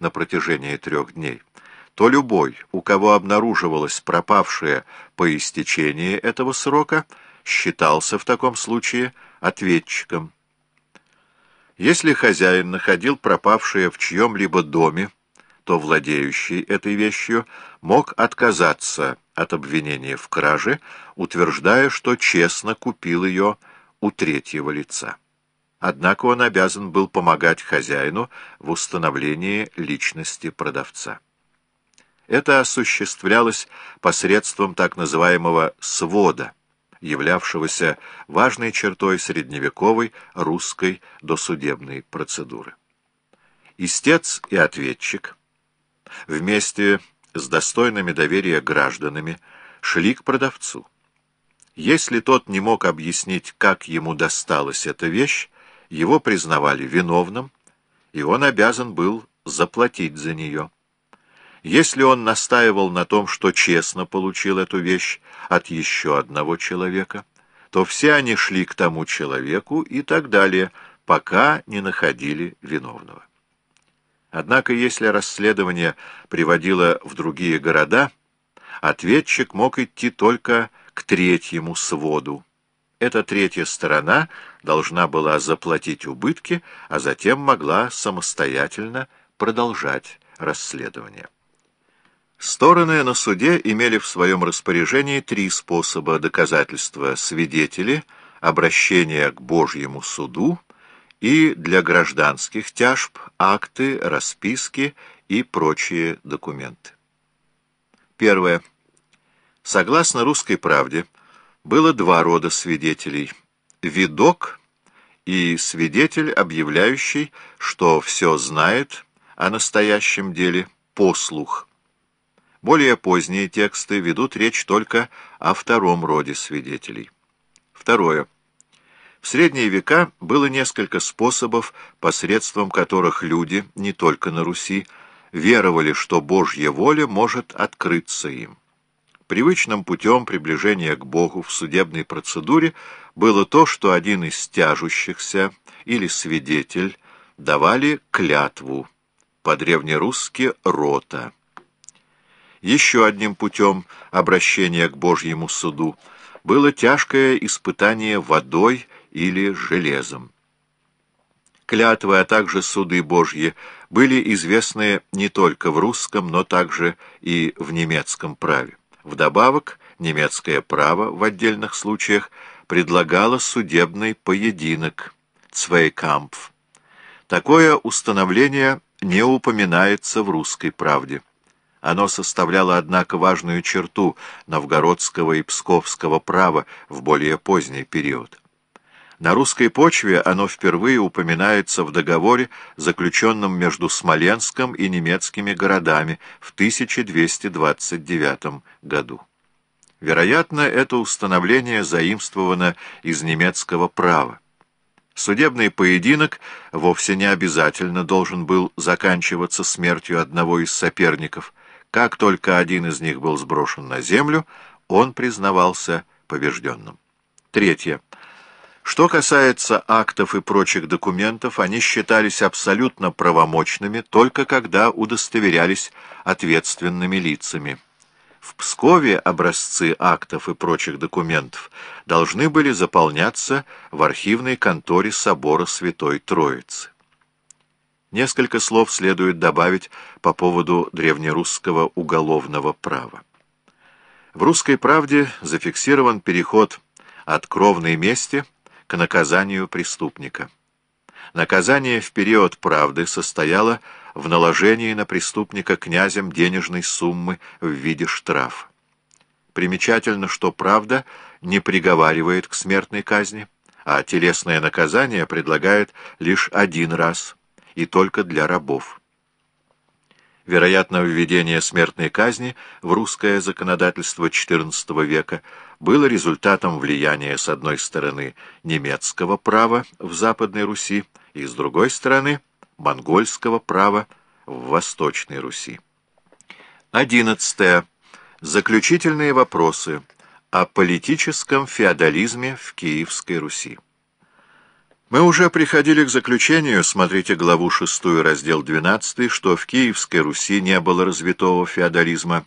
на протяжении трех дней, то любой, у кого обнаруживалось пропавшее по истечении этого срока, считался в таком случае ответчиком. Если хозяин находил пропавшее в чьем-либо доме, то владеющий этой вещью мог отказаться от обвинения в краже, утверждая, что честно купил ее у третьего лица. Однако он обязан был помогать хозяину в установлении личности продавца. Это осуществлялось посредством так называемого «свода», являвшегося важной чертой средневековой русской досудебной процедуры. Истец и ответчик вместе с достойными доверия гражданами шли к продавцу. Если тот не мог объяснить, как ему досталась эта вещь, его признавали виновным, и он обязан был заплатить за нее. Если он настаивал на том, что честно получил эту вещь от еще одного человека, то все они шли к тому человеку и так далее, пока не находили виновного. Однако, если расследование приводило в другие города, ответчик мог идти только к третьему своду. Эта третья сторона должна была заплатить убытки, а затем могла самостоятельно продолжать расследование. Стороны на суде имели в своем распоряжении три способа доказательства свидетели, обращения к Божьему суду и для гражданских тяжб акты, расписки и прочие документы. Первое. Согласно русской правде, было два рода свидетелей – видок и свидетель, объявляющий, что все знает о настоящем деле, послух. Более поздние тексты ведут речь только о втором роде свидетелей. Второе. В средние века было несколько способов, посредством которых люди, не только на Руси, веровали, что Божья воля может открыться им. Привычным путем приближения к Богу в судебной процедуре было то, что один из тяжущихся или свидетель давали клятву, по-древнерусски «рота». Еще одним путем обращения к Божьему суду было тяжкое испытание водой или железом. Клятвы, а также суды Божьи были известны не только в русском, но также и в немецком праве. Вдобавок, немецкое право в отдельных случаях предлагало судебный поединок, цвейкампф. Такое установление не упоминается в русской правде. Оно составляло, однако, важную черту новгородского и псковского права в более поздний период. На русской почве оно впервые упоминается в договоре, заключенном между Смоленском и немецкими городами в 1229 году. Вероятно, это установление заимствовано из немецкого права. Судебный поединок вовсе не обязательно должен был заканчиваться смертью одного из соперников. Как только один из них был сброшен на землю, он признавался побежденным. Третье. Что касается актов и прочих документов, они считались абсолютно правомочными только когда удостоверялись ответственными лицами. В Пскове образцы актов и прочих документов должны были заполняться в архивной конторе собора Святой Троицы. Несколько слов следует добавить по поводу древнерусского уголовного права. В «Русской правде» зафиксирован переход от кровной мести – к наказанию преступника. Наказание в период правды состояло в наложении на преступника князем денежной суммы в виде штрафа. Примечательно, что правда не приговаривает к смертной казни, а телесное наказание предлагает лишь один раз, и только для рабов. Вероятно, введение смертной казни в русское законодательство XIV века было результатом влияния, с одной стороны, немецкого права в Западной Руси и, с другой стороны, монгольского права в Восточной Руси. Одиннадцатое. Заключительные вопросы о политическом феодализме в Киевской Руси. Мы уже приходили к заключению, смотрите главу 6, раздел 12, что в Киевской Руси не было развитого феодализма,